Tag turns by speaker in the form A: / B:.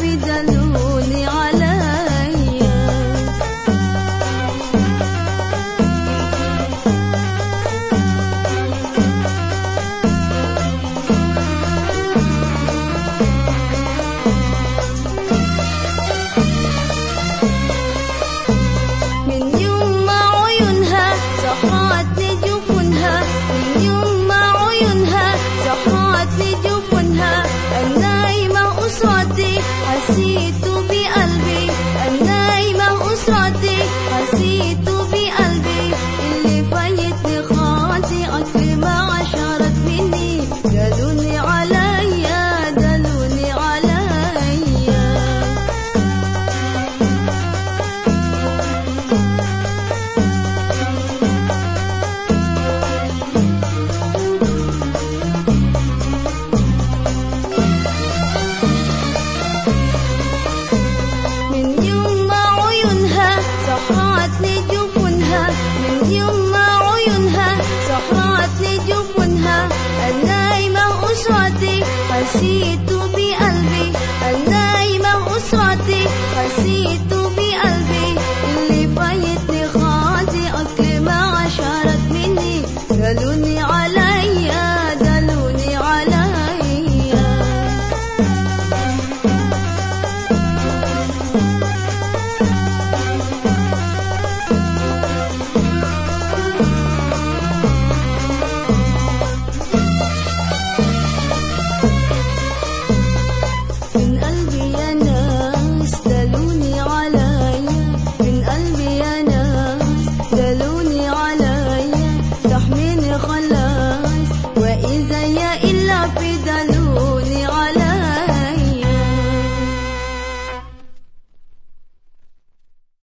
A: We don't. حسيت بقلبي اللي فايتني خاطئك ما عشرت مني. يا دنيا رسيت بقلبي. النايمة أسرتي رسيت بقلبي. اللي فايتني خاطي أكل ما عشرت مني. دلوني عليا.